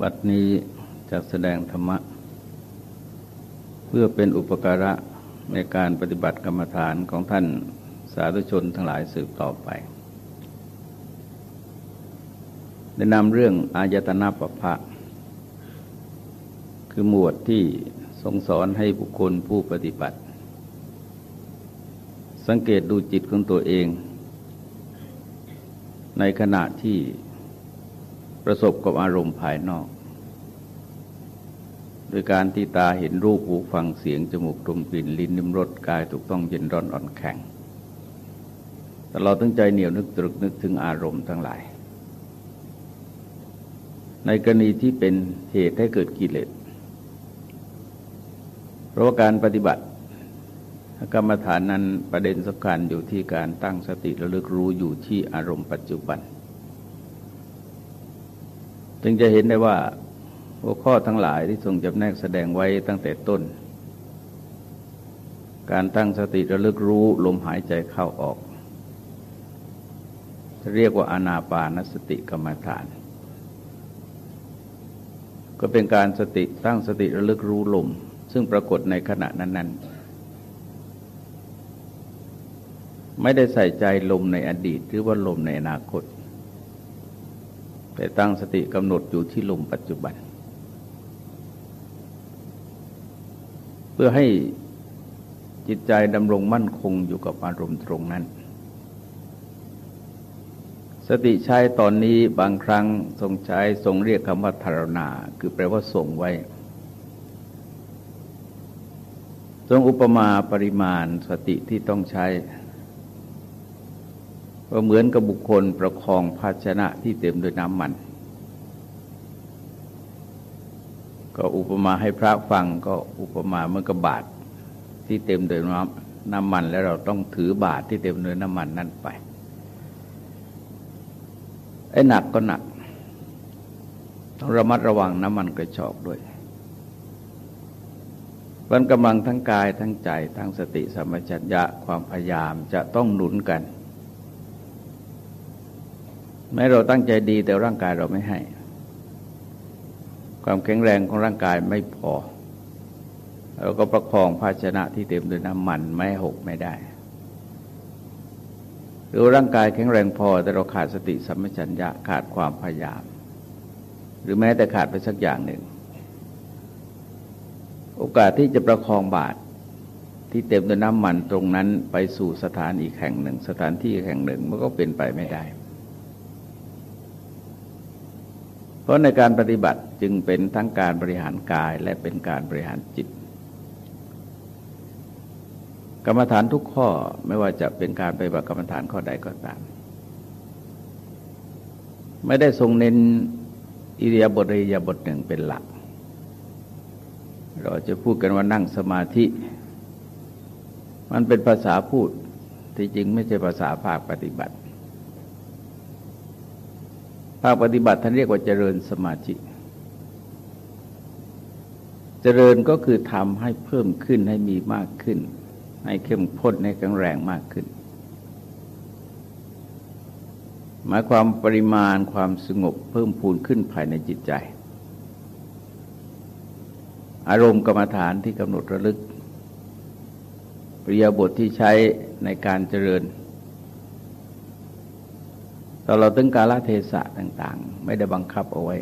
บัดนี้จะแสดงธรรมะ เพื่อเป็นอุปการะในการปฏิบัติกรรมฐานของท่านสาธุชนทั้งหลายสืบต่อไปได้นำเรื่องอายตนะปภะคือหมวดที่ทรงสอนให้บุคคลผู้ปฏิบัติ สังเกตดูจิตของตัวเอง ในขณะที่ ประสบกับอารมณ์ภายนอก โดยการที่ตาเห็นรูปหูฟังเสียง จมูกดมกลิ่นลิ้นนิ้มรสกายถูกต้องเย็นร้อนอ่อนแข็งตลอดตั้งใจเหนียวนึกตรึกนึกถึงอารมณ์ทั้งหลาย ในกรณีที่เป็นเหตุให้เกิดกิเลสเพราะการปฏิบัติกรรมฐานนั้นประเด็นสำคัญอยู่ที่การตั้งสติระลึกรู้อยู่ที่อารมณ์ปัจจุบัน จึงจะเห็นได้ว่าหัวข้อทั้งหลายที่ทรงจำแนกแสดงไว้ตั้งแต่ต้น การตั้งสติระลึกรู้ลมหายใจเข้าออก จะเรียกว่าอนาปานสติกรรมฐาน ก็เป็นการสติตั้งสติระลึกรู้ลม ซึ่งปรากฏในขณะนั้น ๆ ไม่ได้ใส่ใจลมในอดีต หรือว่าลมในอนาคต แต่ตั้งสติกำหนดอยู่ที่ลมปัจจุบัน เพื่อให้จิตใจดำรงมั่นคงอยู่กับอารมณ์ตรงนั้น สติใช้ตอนนี้บางครั้งทรงใช้ทรงเรียกคำว่าธารณา คือแปลว่าส่งไว้ ทรงอุปมาปริมาณสติที่ต้องใช้ ก็เหมือนกับบุคคลประคองภาชนะที่เต็มด้วยน้ำมัน ก็อุปมาให้พระฟังก็อุปมาเมื่อกบาทที่เต็มด้วยน้ำน้ำมัน แล้วเราต้องถือบาทที่เต็มด้วยน้ำมันนั่นไปไอ้หนักก็หนักต้องระมัดระวังน้ำมันกระชอกด้วยวันกำลังทั้งกายทั้งใจทั้งสติสัมปชัญญะความพยายามจะต้องหนุนกัน แม้เราตั้งใจดีแต่ร่างกายเราไม่ให้ ความแข็งแรงของร่างกายไม่พอ เราก็ประคองภาชนะที่เต็มด้วยน้ำมันไม่หกไม่ได้หรือร่างกายแข็งแรงพอ แต่เราขาดสติสัมปชัญญะขาดความพยายาม หรือแม้แต่ขาดไปสักอย่างหนึ่ง โอกาสที่จะประคองบาตรที่เต็มด้วยน้ำมันตรงนั้นไปสู่สถานอีกแห่งหนึ่ง สถานที่แห่งหนึ่งมันก็เป็นไปไม่ได้ เพราะในการปฏิบัติจึงเป็นทั้งการบริหารกายและเป็นการบริหารจิต กรรมฐานทุกข้อไม่ว่าจะเป็นการปฏิบัติกรรมฐานข้อใดก็ตาม ไม่ได้ทรงเน้นอิริยาบถอิริยาบถหนึ่งเป็นหลัก เราจะพูดกันว่านั่งสมาธิ มันเป็นภาษาพูดที่จริงไม่ใช่ภาษาภาคปฏิบัติ ภาคปฏิบัติท่านเรียกว่าเจริญสมาธิเจริญก็คือทำให้เพิ่มขึ้นให้มีมากขึ้น ให้เข้มข้นให้แข็งแรงมากขึ้น หมายความปริมาณความสงบเพิ่มพูนขึ้นภายในจิตใจ อารมณ์กรรมฐานที่กำหนดระลึกปริยบทที่ใช้ในการเจริญ ตลอดถึงกาลเทศะต่าง ๆ ไม่ได้บังคับเอาไว้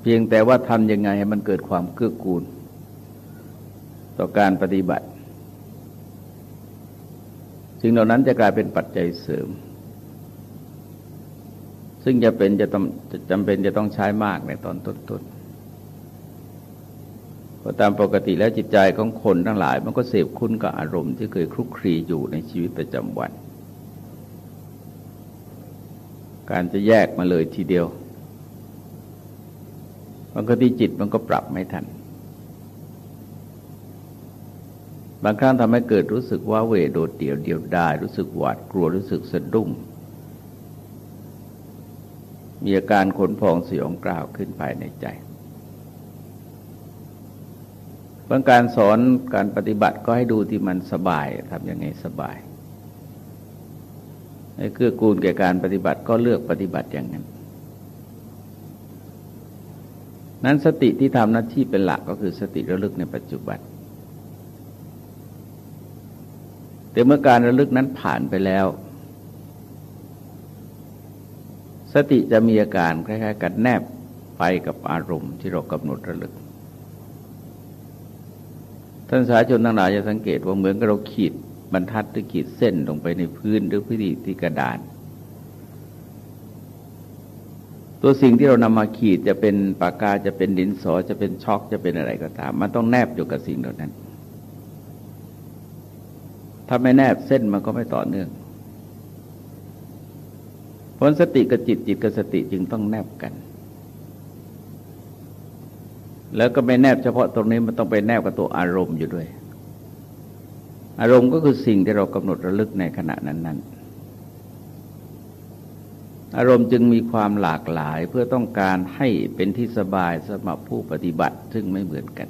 เพียงแต่ว่าทำยังไงให้มันเกิดความเกื้อกูล ต่อการปฏิบัติ สิ่งเหล่านั้นจะกลายเป็นปัจจัยเสริม ซึ่งจะเป็นจะจำเป็นจะต้องใช้มากในตอนต้นๆเพราะตามปกติแล้วจิตใจของคนทั้งหลาย มันก็เสพคุ้นกับอารมณ์ที่เคยคลุกคลีอยู่ในชีวิตประจำวัน การจะแยกมาเลยทีเดียวมันก็ที่จิตมันก็ปรับไม่ทัน บางครั้งทำให้เกิดรู้สึกว่าเวโดดเดี่ยวเดียวดายรู้สึกหวาดกลัวรู้สึกสะดุ้ง มีอาการขนพองสยองกล่าวขึ้นภายในใจบางการสอนการปฏิบัติก็ให้ดูที่มันสบายทำยังไงสบาย เกื้อกูลแก่การปฏิบัติก็เลือกปฏิบัติอย่างนั้น นั้นสติที่ทำหน้าที่เป็นหลักก็คือสติระลึกในปัจจุบัน แต่เมื่อการระลึกนั้นผ่านไปแล้ว สติจะมีอาการคล้ายๆกันแนบไปกับอารมณ์ที่เรากำหนดระลึก ท่านสาชนทั้งหลายจะสังเกตว่าเหมือนกับเราขีด บรรทัดหรือขีดเส้นลงไปในพื้นหรือพื้นที่กระดาน ตัวสิ่งที่เรานำมาขีดจะเป็นปากกาจะเป็นดินสอจะเป็นช็อกจะเป็นอะไรก็ตาม มันต้องแนบอยู่กับสิ่งเหล่านั้น ถ้าไม่แนบเส้นมันก็ไม่ต่อเนื่องผลสติกับจิตจิตกับสติจึงต้องแนบกัน แล้วก็ไม่แนบเฉพาะตรงนี้มันต้องไปแนบกับตัวอารมณ์อยู่ด้วย อารมณ์ก็คือสิ่งที่เรากำหนดระลึกในขณะนั้น ๆ อารมณ์จึงมีความหลากหลายเพื่อต้องการให้เป็นที่สบายสำหรับผู้ปฏิบัติซึ่งไม่เหมือนกัน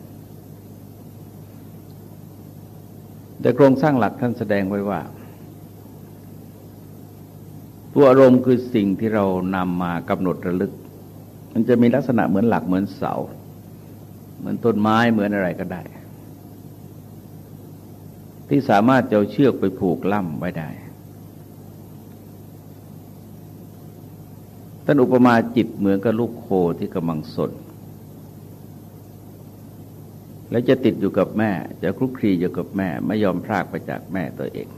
แต่โครงสร้างหลักท่านแสดงไว้ว่า ตัวอารมณ์คือสิ่งที่เรานำมากำหนดระลึก มันจะมีลักษณะเหมือนหลักเหมือนเสา เหมือนต้นไม้เหมือนอะไรก็ได้ ที่สามารถจะเชือกไปผูกล่ำไว้ได้ท่านอุปมาจิตเหมือนกับลูกโคที่กำลังสนและจะติดอยู่กับแม่ จะคลุกคลีอยู่กับแม่ ไม่ยอมพรากไปจากแม่ตัวเอง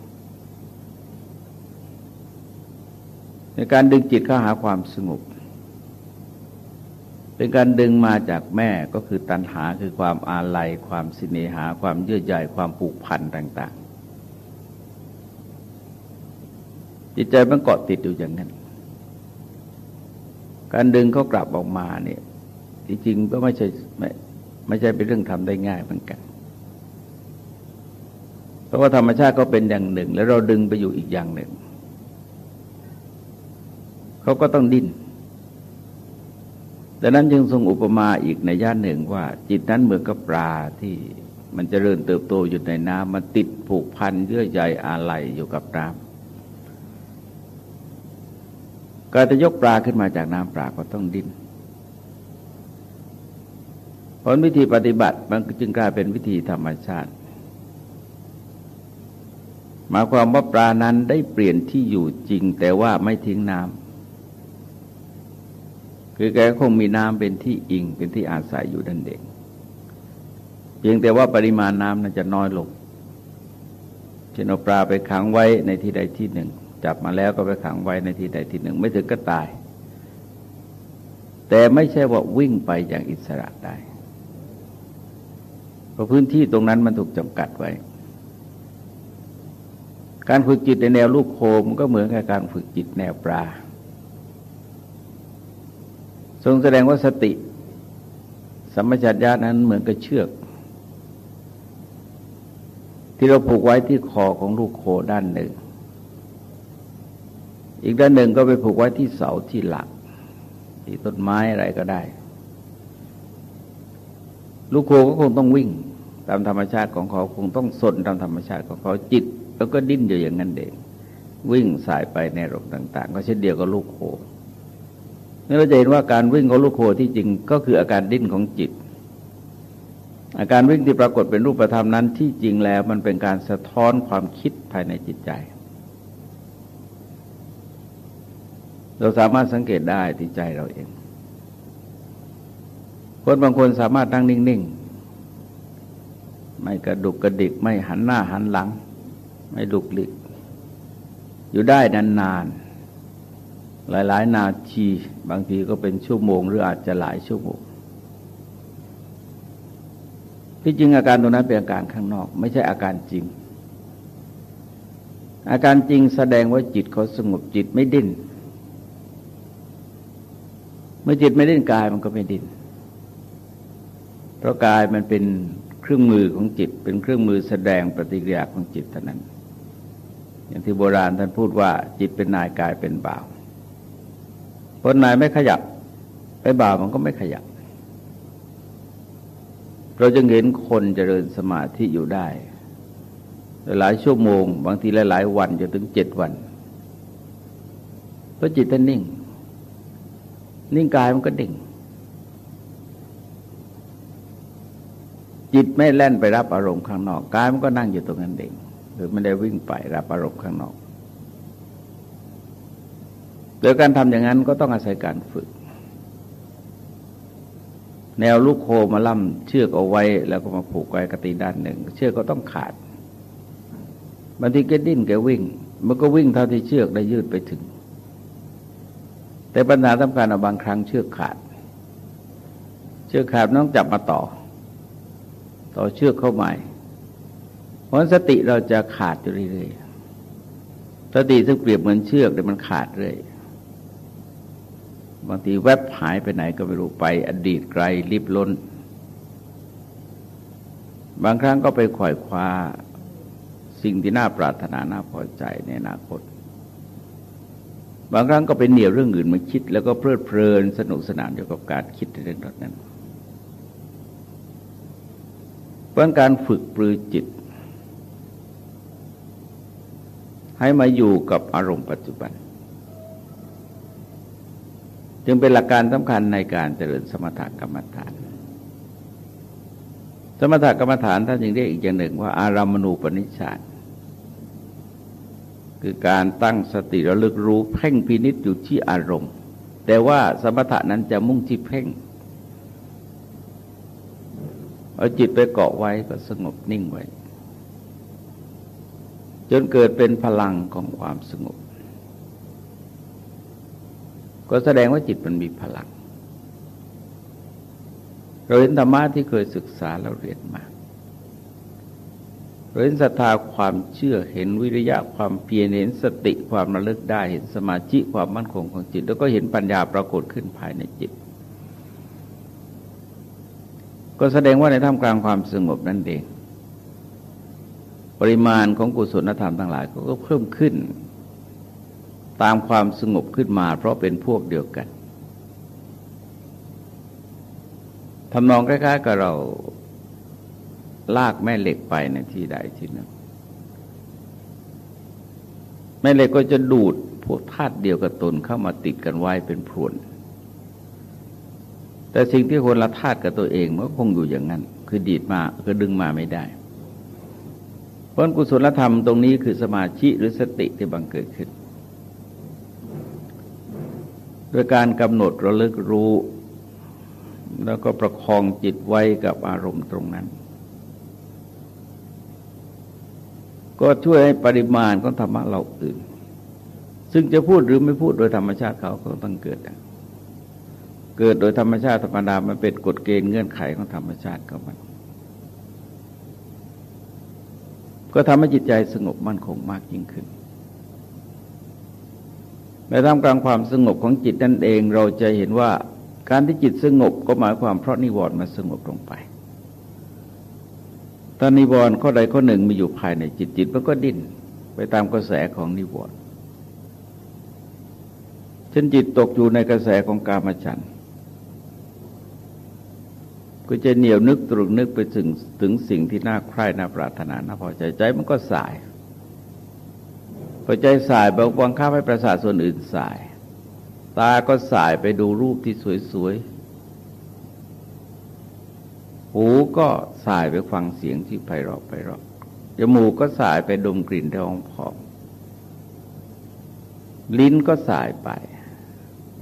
ในการดึงจิตเข้าหาความสงบ เป็นการดึงมาจากแม่ก็คือตัณหาคือความอาลัย ความสิเนหา ความเยื่อใยความผูกพันต่าง ๆ จิตใจมันเกาะติดอยู่อย่างนั้น การดึงเขากลับออกมาเนี่ยจริงๆก็ไม่ใช่ไม่ไม่ใช่เป็นเรื่องทำได้ง่ายเหมือนกัน เพราะว่าธรรมชาติก็เป็นอย่างหนึ่ง แล้วเราดึงไปอยู่อีกอย่างหนึ่ง เขาก็ต้องดิ้น ดังนั้นจึงทรงอุปมาอีกในย่านหนึ่งว่า จิตนั้นเหมือนกับปลาที่มันจเจริญเติบโตอยู่ในน้ำมันติดผูกพันเยื่อใยอาลัยอยู่กับน้ำก็จะยกปลาขึ้นมาจากน้ำปลาก็ต้องดิ้นผลวิธีปฏิบัติมันจึงกลายเป็นวิธีธรรมชาติ หมายความว่าปลานั้นได้เปลี่ยนที่อยู่จริงแต่ว่าไม่ทิ้งน้ำ คือแกคงมีน้ำเป็นที่อิงเป็นที่อาศัยอยู่ดันเด็กเพียงแต่ว่าปริมาณน้ำนั้นจะน้อยลงเช่นเอาปลาไปขังไว้ในที่ใดที่หนึ่ง จับมาแล้วก็ไปขังไว้ในที่ใดที่หนึ่ง ไม่ถึงก็ตาย แต่ไม่ใช่ว่าวิ่งไปอย่างอิสระได้เพราะพื้นที่ตรงนั้นมันถูกจำกัดไว้ การฝึกจิตในแนวลูกโคมก็เหมือนกับการฝึกจิตแนวปลา ทรงแสดงว่าสติ สัมมจัญญานั้นเหมือนกับเชือก ที่เราผูกไว้ที่คอของลูกโคด้านหนึ่ง อีกด้านหนึ่งก็ไปผูกไว้ที่เสาที่หลัก ที่ต้นไม้อะไรก็ได้ ลูกโคก็คงต้องวิ่ง ตามธรรมชาติของเขาคงต้องสนตามธรรมชาติของเขาจิต แล้วก็ดิ้นอยู่อย่างนั้นเองวิ่งสายไปในรมต่าง ๆ ก็เช่นเดียวกับลูกโค นี่เราจะเห็นว่าการวิ่งของลูกโคที่จริงก็คืออาการดิ้นของจิต อาการวิ่งที่ปรากฏเป็นรูปธรรมนั้นที่จริงแล้วมันเป็นการสะท้อนความคิดภายในจิตใจ เราสามารถสังเกตได้ที่ใจเราเอง คนบางคนสามารถนั่งนิ่งๆ ไม่กระดุกกระดิก ไม่หันหน้าหันหลัง ไม่ดุกลิก อยู่ได้นานๆ หลายๆ นาที บางทีก็เป็นชั่วโมง หรืออาจจะหลายชั่วโมงที่จริงอาการตรงนั้นเป็นอาการข้างนอก ไม่ใช่อาการจริง อาการจริงแสดงว่าจิตเขาสงบจิตไม่ดิ้นเมื่อจิตไม่ดิ้นกายมันก็ไม่ดิ้นเพราะกายมันเป็นเครื่องมือของจิต เป็นเครื่องมือแสดงปฏิกิริยาของจิตเท่านั้น อย่างที่โบราณท่านพูดว่าจิตเป็นนายกายเป็นบ่าว พอนายไม่ขยับไอ้บ่ามันก็ไม่ขยับ เราจึงเห็นคนเจริญสมาธิอยู่ได้ หลายชั่วโมง บางทีหลาย ๆ วันจนถึงเจ็ดวันเพราะจิตท่านนิ่ง นิ่งกายมันก็ดิ่ง จิตไม่แล่นไปรับอารมณ์ข้างนอกกายมันก็นั่งอยู่ตรงนั้นเองหรือไม่ได้วิ่งไปรับอารมณ์ข้างนอก ดยการทำอย่างนั้นก็ต้องอาศัยการฝึก แนวลูกโคมาล่ำเชือกเอาไว้ แล้วก็มาผูกไว้กติด้านหนึ่ง เชือกก็ต้องขาดบางทีแกดิ้นแกวิ่ง มันก็วิ่งเท่าที่เชือกได้ยืดไปถึง แต่ปัญหาสำคัญบางครั้งเชือกขาด เชือกขาดต้องจับมาต่อ ต่อเชือกเข้าใหม่เพราะสติเราจะขาดอยู่เรื่อยๆสติซึ่งเปรียบเหมือนเชือกแต่มันขาดเรื่อย บางทีแวบหายไปไหนก็ไม่รู้ไป อดีตไกลลิบล้น บางครั้งก็ไปขวอยคว้าสิ่งที่น่าปรารถนาน่าพอใจในอนาคต บางครั้งก็เป็นเหนี่ยวเรื่องอื่นมาคิด แล้วก็เพลิดเพลินสนุกสนานอยู่กับการคิดในเรื่องนั้นเพราะการฝึกปรือจิต ให้มาอยู่กับอารมณ์ปัจจุบัน จึงเป็นหลักการสำคัญในการเจริญสมถกรรมฐาน สมถกรรมฐานท่านจึงเรียกอีกอย่างหนึ่งว่า อารามณูปนิชฌานคือการตั้งสติระลึกรู้เพ่งพินิษอยู่ที่อารมณ์ แต่ว่าสมถะนั้นจะมุ่งที่เพ่งเอาจิตไปเกาะไว้ก็สงบนิ่งไว้ จนเกิดเป็นพลังของความสงบ ก็แสดงว่าจิตมันมีพลัง เราเห็นธรรมะที่เคยศึกษาเราเรียนมาเราเห็นศรัทธาความเชื่อเห็นวิริยะความเพียรเห็นสติความระลึกได้เห็นสมาธิความมั่นคงของจิต แล้วก็เห็นปัญญาปรากฏขึ้นภายในจิต ก็แสดงว่าในท่ามกลางความสงบนั่นเอง ปริมาณของกุศลธรรมทั้งหลายก็เพิ่มขึ้น ตามความสงบขึ้นมา เพราะเป็นพวกเดียวกันทำนองคล้ๆกับเราลากแม่เหล็กไปในที่ใดที่หนึ่งแม่เหล็กก็จะดูดพวกธาตุเดียวกับตนเข้ามาติดกันไว้เป็นพรวน แต่สิ่งที่คนละธาตุกับตัวเองมันก็คงอยู่อย่างนั้น คือดีดมาคือดึงมาไม่ได้ เพราะกุศลธรรมตรงนี้คือสมาธิหรือสติที่บังเกิดขึ้น โดยการกำหนดระลึกรู้ แล้วก็ประคองจิตไว้กับอารมณ์ตรงนั้น ก็ช่วยให้ปริมาณของธรรมะเราอื่น ซึ่งจะพูดหรือไม่พูดโดยธรรมชาติเขาก็ต้องเกิด เกิดโดยธรรมชาติธรรมดามันเป็นกฎเกณฑ์เงื่อนไขของธรรมชาติของมันก็ทำให้จิตใจสงบมั่นคงมากยิ่งขึ้น ในท่ามกลางความสงบของจิตนั่นเองเราจะเห็นว่าการที่จิตสงบก็หมายความเพราะนิวรณ์มาสงบลงไปตอนนิวรณ์ข้อใดข้อหนึ่งมีอยู่ภายในจิตจิตมันก็ดิ้นไปตามกระแสของนิวรณ์เช่นจิตตกอยู่ในกระแสของกามฉันก็จะเหนียวนึกตรึกนึกไปถึงถึงสิ่งที่น่าใคร่น่าปรารถนาน่าพอใจใจมันก็สาย พอใจสายบางวังข้าให้ประสาทส่วนอื่นสาย ตาก็สายไปดูรูปที่สวยๆ หูก็สายไปฟังเสียงที่ไพเราะไพเราะ จมูกก็สายไปดมกลิ่นที่หอมหอมลิ้นก็สายไป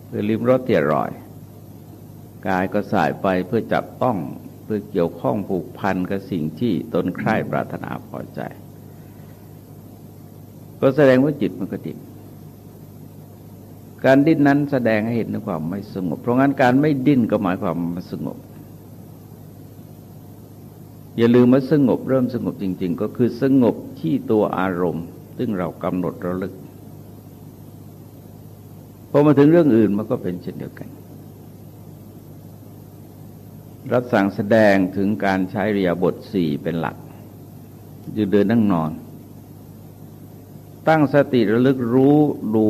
เพื่อลิ้มรสเตี่ยรอย กายก็สายไปเพื่อจับต้องเพื่อเกี่ยวข้องผูกพันกับสิ่งที่ตนใคร่ปรารถนาพอใจ ก็แสดงว่าจิตมันก็ดิ้นการดิ้นนั้นแสดงให้เห็นถึงความไม่สงบ เพราะงั้นการไม่ดิ้นก็หมายความมันสงบ อย่าลืมว่าสงบเริ่มสงบจริง ๆ ก็คือสงบที่ตัวอารมณ์ ซึ่งเรากำหนดระลึกพอมาถึงเรื่องอื่นมันก็เป็นเช่นเดียวกัน รับสั่งแสดงถึงการใช้เรียบทสี่เป็นหลักยืนเดินนั่งนอน ตั้งสติระลึกรู้ดู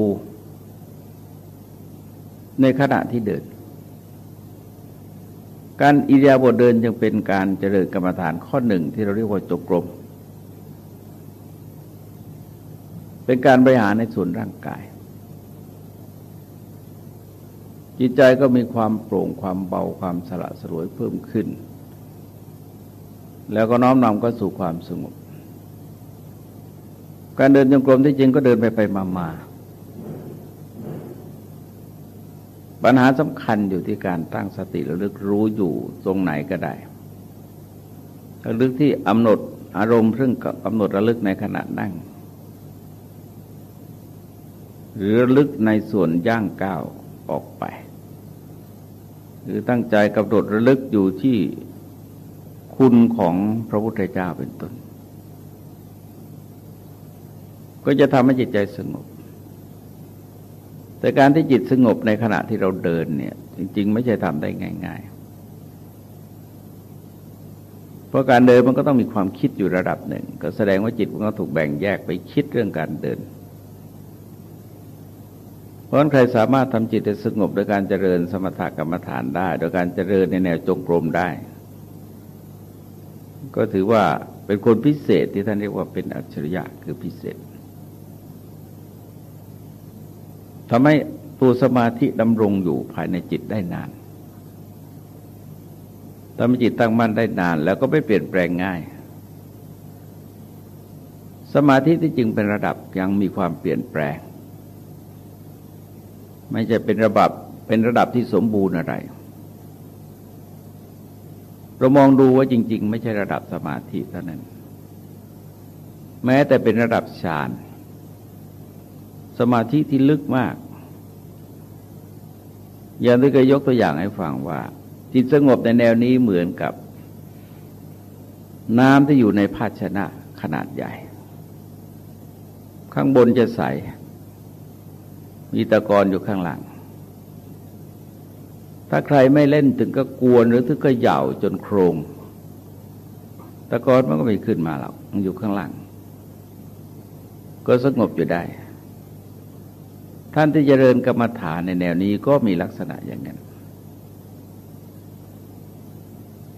ในขณะที่เดิน การอิริยาบถเดินจึงเป็นการเจริญกรรมฐานข้อหนึ่งที่เราเรียกว่าจกรม เป็นการบริหารในส่วนร่างกาย จิตใจก็มีความโปร่งความเบาความสละสลวยเพิ่มขึ้น แล้วก็น้อมนำก็สู่ความสงบ การเดินจงกรมที่จริงก็เดินไปไปมามาปัญหาสำคัญอยู่ที่การตั้งสติระลึกรู้อยู่ตรงไหนก็ได้ระลึกที่กำหนดอารมณ์ซึ่งกำหนดระลึกในขณะนั่ง หรือระลึกในส่วนย่างก้าวออกไป หรือตั้งใจกำหนดระลึกอยู่ที่คุณของพระพุทธเจ้าเป็นต้น ก็จะทำให้จิตใจสงบ แต่การที่จิตสงบในขณะที่เราเดินเนี่ย จริง ๆ ไม่ใช่ทำได้ง่าย ๆ เพราะการเดินมันก็ต้องมีความคิดอยู่ระดับหนึ่ง ก็แสดงว่าจิตมันก็ถูกแบ่งแยกไปคิดเรื่องการเดิน เพราะใครสามารถทำจิตให้สงบโดยการเจริญสมถกรรมฐานได้ โดยการเจริญในแนวจงกรมได้ ก็ถือว่าเป็นคนพิเศษที่ท่านเรียกว่าเป็นอัจฉริยะคือพิเศษ ทำให้ตัวสมาธิดำรงอยู่ภายในจิตได้นานทำให้จิตตั้งมั่นได้นาน แล้วก็ไม่เปลี่ยนแปลงง่าย สมาธิที่จริงเป็นระดับยังมีความเปลี่ยนแปลง ไม่ใช่เป็นระดับเป็นระดับที่สมบูรณ์อะไร เรามองดูว่าจริง ๆ ไม่ใช่ระดับสมาธิเท่านั้น แม้แต่เป็นระดับฌาน สมาธิที่ลึกมาก อย่างที่เคยยกตัวอย่างให้ฟังว่า จิตสงบในแนวนี้เหมือนกับ น้ำที่อยู่ในภาชนะขนาดใหญ่ ข้างบนจะใส มีตะกอนอยู่ข้างหลัง ถ้าใครไม่เล่นถึงก็กวนหรือถึงก็เหย่าจนโครงตะกอนมันก็ไม่ขึ้นมาหรอกมันอยู่ข้างหลัง ก็สงบอยู่ได้ ท่านที่เจริญกรรมฐานในแนวนี้ก็มีลักษณะอย่างนั้น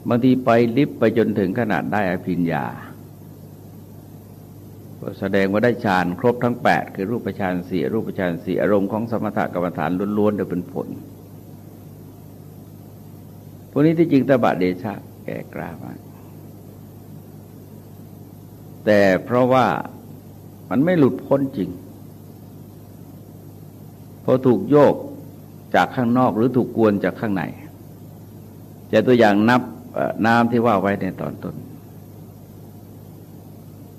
บางทีไปลิฟไปจนถึงขนาดได้อภิญญาแสดงว่าได้ฌานครบทั้งแปดคือรูปฌานสี่รูปฌานสี่อารมณ์ของสมถกรรมฐานล้วนๆโดยเป็นผล พวกนี้ที่จริงตบะเดชะแก่กล้ามากแต่เพราะว่ามันไม่หลุดพ้นจริง พอถูกโยกจากข้างนอกหรือถูกกวนจากข้างในจะตัวอย่างนับน้ำที่ว่าไว้ในตอนต้น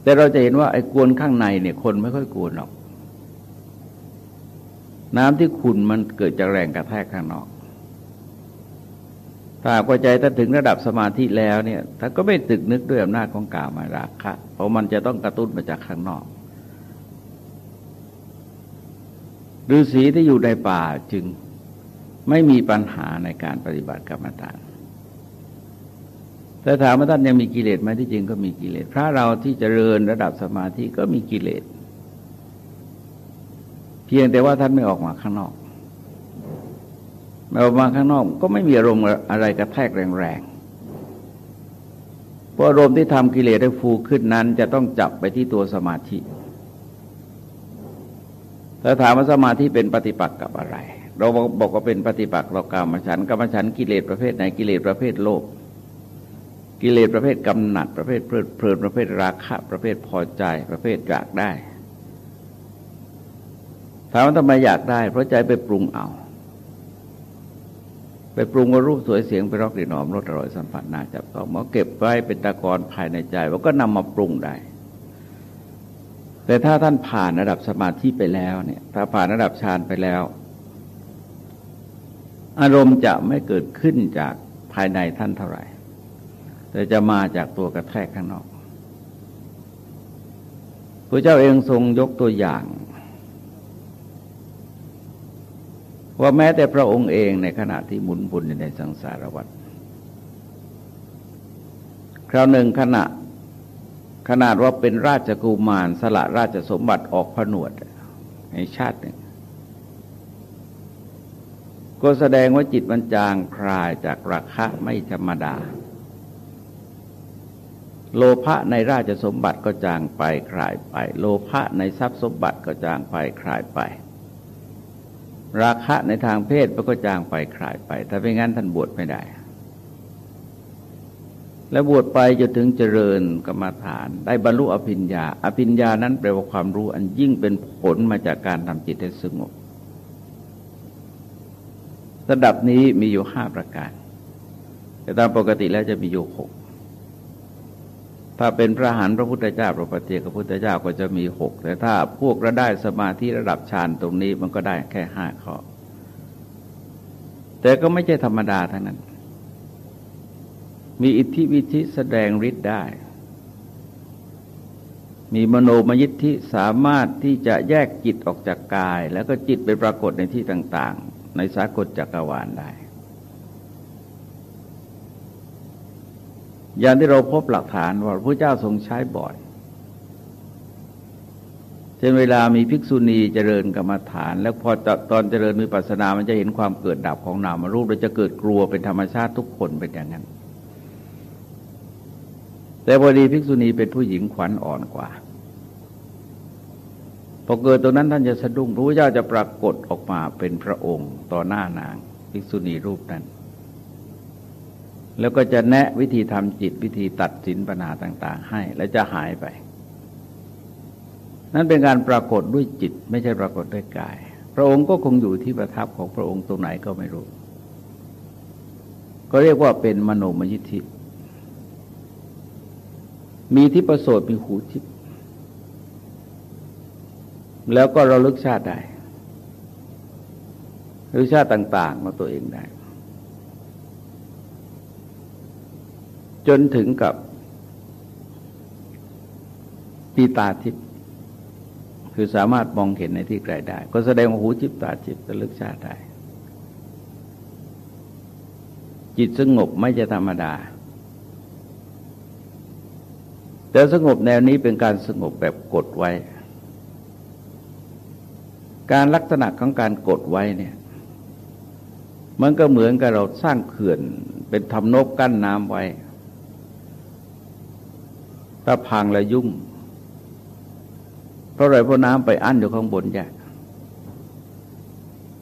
แต่เราจะเห็นว่าไอ้กวนข้างในเนี่ยคนไม่ค่อยกวนหรอก น้ำที่ขุ่นมันเกิดจากแรงกระแทกข้างนอกถ้าพอใจถ้าถึงระดับสมาธิแล้วเนี่ยถ้าก็ไม่ตึกนึกด้วยอำนาจของกามาราคะ เพราะมันจะต้องกระตุ้นมาจากข้างนอก ฤาษีที่อยู่ในป่าจึงไม่มีปัญหาในการปฏิบัติกรรมฐาน แต่ถามว่าท่านยังมีกิเลสไหมที่จริงก็มีกิเลส พระเราที่เจริญระดับสมาธิก็มีกิเลส เพียงแต่ว่าท่านไม่ออกมาข้างนอกไม่ออกมาข้างนอกก็ไม่มีอารมณ์อะไรกระแทกแรงๆ เพราะอารมณ์ที่ทำกิเลสให้ฟูขึ้นนั้น จะต้องจับไปที่ตัวสมาธิ ถ้าถามว่าสมาธิเป็นปฏิปักษ์กับอะไร เราบอกว่าเป็นปฏิปักษ์เรากามฉันกามฉันกิเลสประเภทไหนกิเลสประเภทโลภกิเลสประเภทกำหนัดประเภทเพลิดเพลินประเภทราคะ ประเภทพอใจประเภทอยากได้ถามว่าทำไมอยากได้ เพราะใจไปปรุงเอา ไปปรุงว่ารูปสวยเสียงไปรอกลิ่นอมรสอร่อยสัมผัสน่าจับต้องมาเก็บไว้เป็นตะกอนภายในใจว่าก็นำมาปรุงได้ แต่ถ้าท่านผ่านระดับสมาธิไปแล้วเนี่ยถ้าผ่านระดับฌานไปแล้ว อารมณ์จะไม่เกิดขึ้นจากภายในท่านเท่าไหร่ แต่จะมาจากตัวกระแทกข้างนอกพระเจ้าเองทรงยกตัวอย่าง ว่าแม้แต่พระองค์เองในขณะที่หมุนบุญในสังสารวัฏคราวหนึ่งขณะ ขนาดว่าเป็นราชกุมารสละราชสมบัติออกผนวดในชาติหนึ่งก็แสดงว่าจิตมันจางคลายจากราคะไม่ธรรมดา โลภะในราชสมบัติก็จางไปคลายไป โลภะในทรัพย์สมบัติก็จางไปคลายไป ราคะในทางเพศก็จางไปคลายไป ถ้าไม่งั้นท่านบวชไม่ได้ และบวชไปจนถึงเจริญกรรมฐาน ได้บรรลุอภิญญา อภิญญานั้นแปลว่าความรู้อันยิ่งเป็นผลมาจากการทำจิตให้สงบระดับนี้มีอยู่ห้าประการ แต่ตามปกติแล้วจะมีอยู่หกถ้าเป็นพระหันพระพุทธเจ้าพระปฏิเจกพระพุทธเจ้าก็จะมีหกแต่ถ้าพวกราได้สมาธิระดับฌานตรงนี้มันก็ได้แค่ห้าข้อ แต่ก็ไม่ใช่ธรรมดาเทั้งนั้น มีอิทธิวิธิแสดงฤทธิ์ได้ มีมโนมยิทธิสามารถที่จะแยกจิตออกจากกาย แล้วก็จิตไปปรากฏในที่ต่าง ๆ ในสากลจักรวาลได้อย่างที่เราพบหลักฐานว่าพระเจ้าทรงใช้บ่อยเช่นเวลามีภิกษุณีเจริญกรรมฐาน แล้วพอตอนเจริญมีปัสนา มันจะเห็นความเกิดดับของนามรูปเราจะเกิดกลัวเป็นธรรมชาติทุกคนเป็นอย่างนั้น แต่พอดีภิกษุณีเป็นผู้หญิงขวัญอ่อนกว่าพอเกิดตรงนั้นท่านจะสะดุ้งพระพุทธเจ้าจะปรากฏออกมาเป็นพระองค์ต่อหน้านางภิกษุณีรูปนั้น แล้วก็จะแนะวิธีทำจิตวิธีตัดสินปัญหาต่าง ๆ ให้ และจะหายไป นั่นเป็นการปรากฏด้วยจิตไม่ใช่ปรากฏด้วยกาย พระองค์ก็คงอยู่ที่ประทับของพระองค์ตรงไหนก็ไม่รู้ ก็เรียกว่าเป็นมโนมยิทธิ มีที่ประโสดมีหูทิพแล้วก็เราลึกชาติได้ลึกชาติต่าง ๆ มาตัวเองได้ จนถึงกับปีตาทิพคือสามารถมองเห็นในที่ไกลได้ ก็แสดงว่าหูจิบตาจิบระลึกชาติได้ จิตสงบไม่จะธรรมดา แต่สงบแนวนี้เป็นการสงบแบบกดไว้ การลักษณะของการกดไว้เนี่ย มันก็เหมือนกับเราสร้างเขื่อนเป็นทำนบกั้นน้ำไว้ ถ้าพังแล้วยุ่ง เพราะอะไรเพราะน้ำไปอั้นอยู่ข้างบนแยก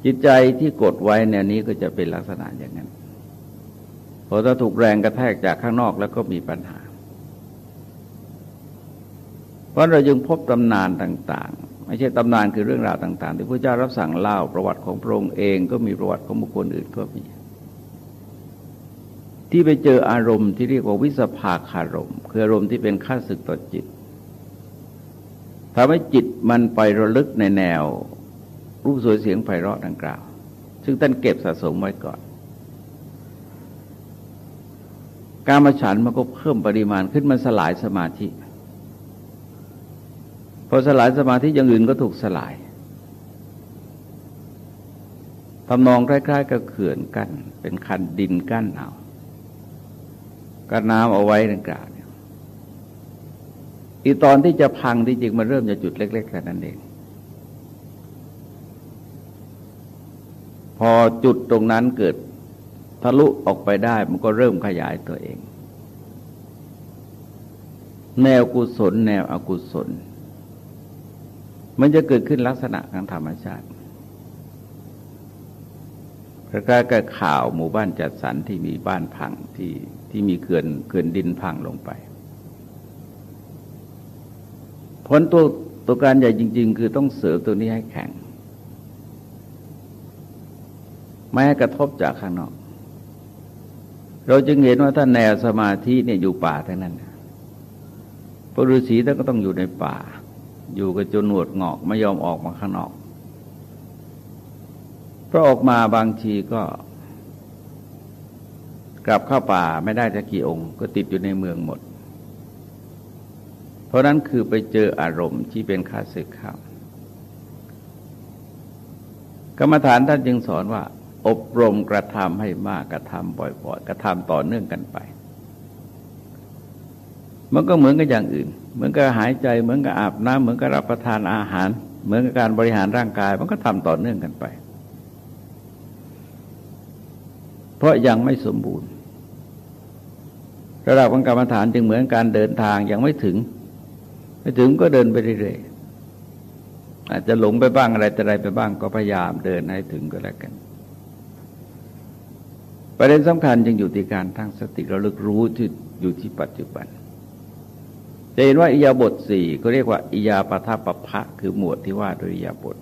จิตใจที่กดไว้เนี่ยนี้ก็จะเป็นลักษณะอย่างนั้นพอถ้าถูกแรงกระแทกจากข้างนอกแล้วก็มีปัญหา เพราะเราจึงพบตำนานต่างๆ ไม่ใช่ตำนานคือเรื่องราวต่าง ๆ ที่พระเจ้ารับสั่งเล่าประวัติของพระองค์เองก็มีประวัติของบุคคลอื่นก็มี ที่ไปเจออารมณ์ที่เรียกว่าวิสภาคารมคืออารมณ์ที่เป็นข้าศึกต่อจิตทำให้จิตมันไประลึกในแนว รูปสวยเสียงไพเราะดังกล่าว ซึ่งท่านเก็บสะสมไว้ก่อน การมาฉันมันก็เพิ่มปริมาณขึ้นมันสลายสมาธิ อสลายสมาธิอย่างอื่นก็ถูกสลายทำนองคล้ายๆกับเขื่อนกัน้นเป็นคันดินกั้นเอากัน้ำเอาไว้ดังกล่าวเนี่ยอีตอนที่จะพังที่จริงมันเริ่มจากจุดเล็กๆแค่นั้นเอง พอจุดตรงนั้นเกิดทะลุออกไปได้มันก็เริ่มขยายตัวเอง แนวกุศล แนวอกุศล มันจะเกิดขึ้นลักษณะทางธรรมชาติคล้ายๆกับข่าวหมู่บ้านจัดสรรที่มีบ้านพังที่ที่มีเขื่อนเขื่อนดินพังลงไป ผลตัวตัวการใหญ่จริง ๆ คือต้องเสริมตัวนี้ให้แข็ง ไม่ให้กระทบจากข้างนอก เราจึงเห็นว่าถ้าแนวสมาธิเนี่ยอยู่ป่าทั้งนั้นพระฤาษีท่านก็ต้องอยู่ในป่า อยู่กับจนหนวดงอกไม่ยอมออกมาข้างนอก เพราะออกมาบางทีก็ กลับเข้าป่าไม่ได้จะกี่องค์ ก็ติดอยู่ในเมืองหมด เพราะนั้นคือไปเจออารมณ์ที่เป็นข้าศึกข้ากรรมฐานท่านจึงสอนว่า อบรมกระทำให้มากกระทำบ่อยๆกระทำต่อเนื่องกันไป มันก็เหมือนกับอย่างอื่น เหมือนกับหายใจเหมือนกับอาบน้ำเหมือนกับรับประทานอาหาร เหมือนกับการบริหารร่างกาย มันก็ทำต่อเนื่องกันไป เพราะยังไม่สมบูรณ์ ระดับของกรรมฐานจึงเหมือนการเดินทางยังไม่ถึง ไม่ถึงก็เดินไปเรื่อยๆอาจจะหลงไปบ้างอะไรแต่อะไรไปบ้างก็พยายามเดินให้ถึงก็แล้วกันประเด็นสำคัญจึงอยู่ที่การทั้งสติระลึกรู้ที่อยู่ที่ปัจจุบัน จะเห็นว่าอิยาบทสี่ก็เรียกว่าอิยาปทาปภะคือหมวดที่ว่าโดยอิยาบท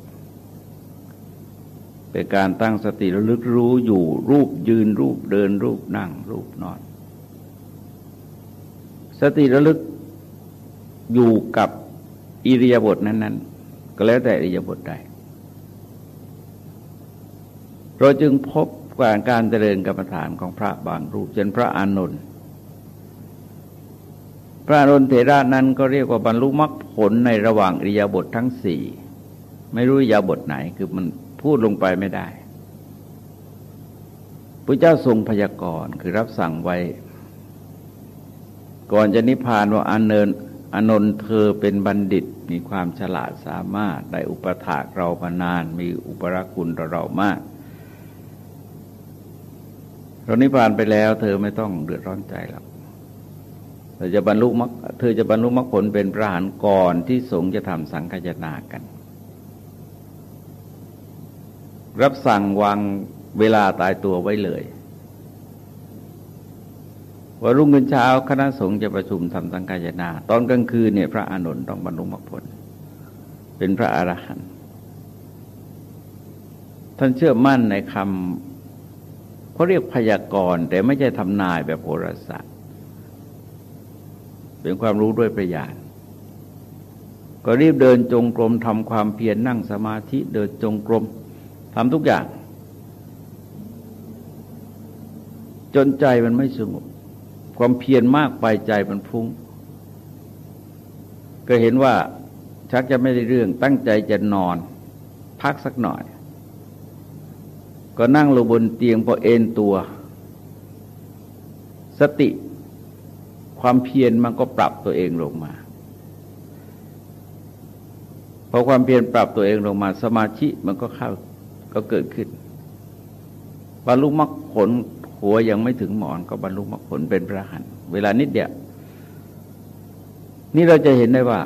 เป็นการตั้งสติระลึกรู้อยู่รูปยืนรูปเดินรูปนั่งรูปนอน สติระลึกอยู่กับอิริยาบถนั้น ๆ ก็แล้วแต่อิริยาบถใดเราจึงพบการการเจริญกรรมฐานของพระบางรูปเช่นพระอานนท์ พระอนุนเถระนั้นก็เรียกว่าบรรลุมรรคผลในระหว่างอิริยาบททั้งสี่ไม่รู้อริยาบถไหนคือมันพูดลงไปไม่ได้พระเจ้าทรงพยากรณ์คือรับสั่งไว้ ก่อนจะนิพพานว่าอานนท์อนนเธอเป็นบัณฑิตมีความฉลาดสามารถได้อุปถากเรามานานมีอุปราคุณต่อเรามาก เรานิพพานไปแล้ว เธอไม่ต้องเดือดร้อนใจหรอก เธอจะบรรลุมรรคเธอจะบรรลุมรรคผลเป็นพระหานก่อนที่สงฆ์จะทำสังฆยนากัน รับสั่งวางเวลาตายตัวไว้เลยว่ารุ่งขึ้นเช้าคณะสงฆ์จะประชุมทำสังฆยนา ตอนกลางคืนเนี่ยพระอานนท์ต้องบรรลุมรรคผล เป็นพระอรหันต์ท่านเชื่อมั่นในคำเขาเรียกพยากรณ์แต่ไม่ใช่ทำนายแบบโหราศาสตร์ เป็นความรู้ด้วยประญาณก็รีบเดินจงกรมทำความเพียรนั่งสมาธิเดินจงกรมทำทุกอย่าง จนใจมันไม่สงบความเพียรมากไปใจมันพุ่ง ก็เห็นว่าชักจะไม่ได้เรื่องตั้งใจจะนอน พักสักหน่อย ก็นั่งลงบนเตียงพอเอนตัว สติ ความเพียรมันก็ปรับตัวเองลงมาพอความเพียรปรับตัวเองลงมาสมาธิมันก็เข้าก็เกิดขึ้นบรรลุมรรคผลหัวยังไม่ถึงหมอนก็บรรลุมรรคผลเป็นพระหันเวลานิดเดียวนี่เราจะเห็นได้ว่า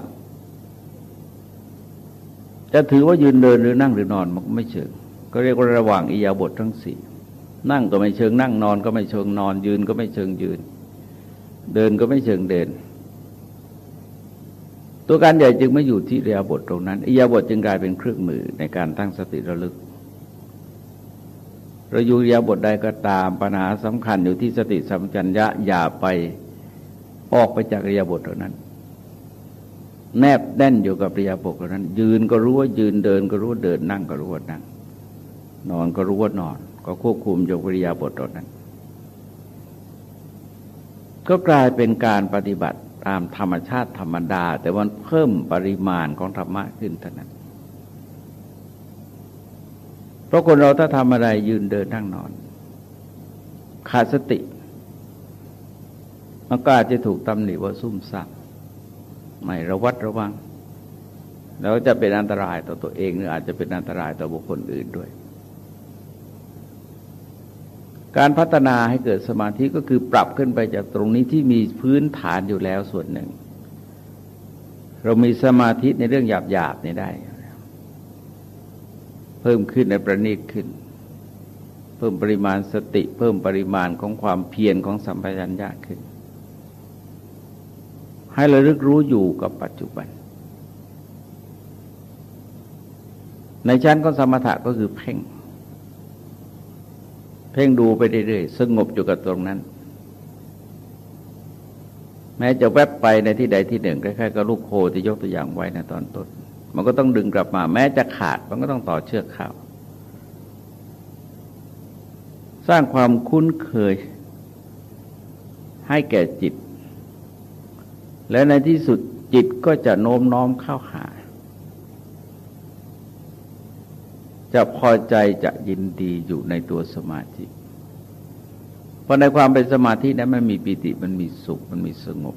จะถือว่ายืนเดินหรือนั่งหรือนอนมันก็ไม่เชิง ก็เรียกว่าระหว่างอิยาบททั้งสี่นั่งก็ไม่เชิง นั่งนอนก็ไม่เชิงนอนยืนก็ไม่เชิงยืน เดินก็ไม่เชิงเดิน ตัวการใหญ่จึงไม่อยู่ที่เรียบทตรงนั้นอิยาบทจึงกลายเป็นเครื่องมือในการตั้งสติระลึกเราอยู่เรียบทใดก็ตามปัญหาสำคัญอยู่ที่สติสัมจัญญะอย่าไปออกไปจากเรียบทตรงนั้น แนบแน่นอยู่กับเรียบทตรงนั้น ยืนก็รู้ว่ายืนเดินก็รู้ว่าเดินนั่งก็รู้ว่านั่งนอนก็รู้ว่านอน ก็ควบคุมอยู่กับเรียบทตรงนั้น ก็กลายเป็นการปฏิบัติตามธรรมชาติธรรมดา แต่มันเพิ่มปริมาณของธรรมะขึ้นเท่านั้น เพราะคนเราถ้าทำอะไรยืนเดินนั่งนอน ขาดสติมันก็อาจจะถูกตำหนิว่าซุ่มซ่ามไม่ระวัดระวัง แล้วจะเป็นอันตรายต่อตัวเองหรืออาจจะเป็นอันตรายต่อบุคคลอื่นด้วย การพัฒนาให้เกิดสมาธิก็คือปรับขึ้นไปจากตรงนี้ที่มีพื้นฐานอยู่แล้วส่วนหนึ่ง เรามีสมาธิในเรื่องหยาบๆนี่ได้ เพิ่มขึ้นในประณีตขึ้น เพิ่มปริมาณสติ เพิ่มปริมาณของความเพียรของสัมปชัญญะขึ้น ให้ระลึกรู้อยู่กับปัจจุบัน ในชั้นของสมถะก็คือเพ่ง พ่งดูไปเรื่อยๆสงบอยู่กับตรงนั้น แม้จะแวบไปในที่ใดที่หนึ่งคล้ายๆกับลูกโคที่ยกตัวอย่างไว้ในตอนต้นมันก็ต้องดึงกลับมา แม้จะขาดมันก็ต้องต่อเชือกเข้าสร้างความคุ้นเคยให้แก่จิต และในที่สุดจิตก็จะโน้มน้อมเข้าหา จะพอใจจะยินดีอยู่ในตัวสมาธิเพราะในความเป็นสมาธินั้นมันมีปิติมันมีสุขมันมีสงบ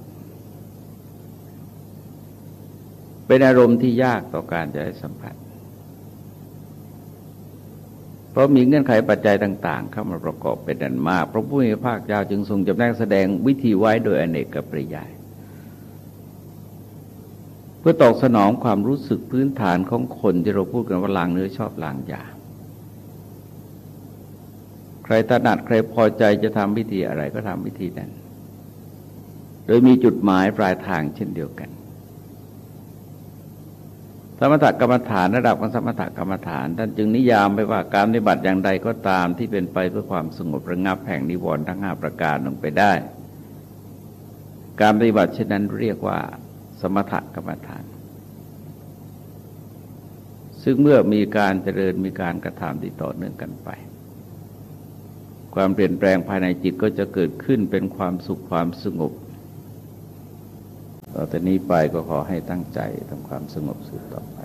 เป็นอารมณ์ที่ยากต่อการจะได้สัมผัส เพราะมีเงื่อนไขปัจจัยต่าง ๆ เข้ามาประกอบเป็นอันมาก พระผู้มีพระภาคเจ้าจึงทรงจำแนกแสดงวิธีไว้โดยอเนกกับปริยาย เพื่อตอบสนองความรู้สึกพื้นฐานของคนที่เราพูดกันว่าลางเนื้อชอบลางยา ใครถนัดใครพอใจจะทำพิธีอะไรก็ทำพิธีนั้น โดยมีจุดหมายปลายทางเช่นเดียวกันสมถกรรมฐานระดับของสมถกรรมฐานท่านจึงนิยามไปว่าการปฏิบัติอย่างใดก็ตามที่เป็นไปเพื่อความสงบระงับแห่งนิวรณ์ทั้งห้าประการลงไปได้ การปฏิบัติเช่นนั้นเรียกว่า สมถกรรมฐาน ซึ่งเมื่อมีการเจริญมีการกระทำติดต่อเนื่องกันไป ความเปลี่ยนแปลงภายในจิตก็จะเกิดขึ้นเป็นความสุขความสงบต่อแต่นี้ไปก็ขอให้ตั้งใจทำความสงบสืบต่อไป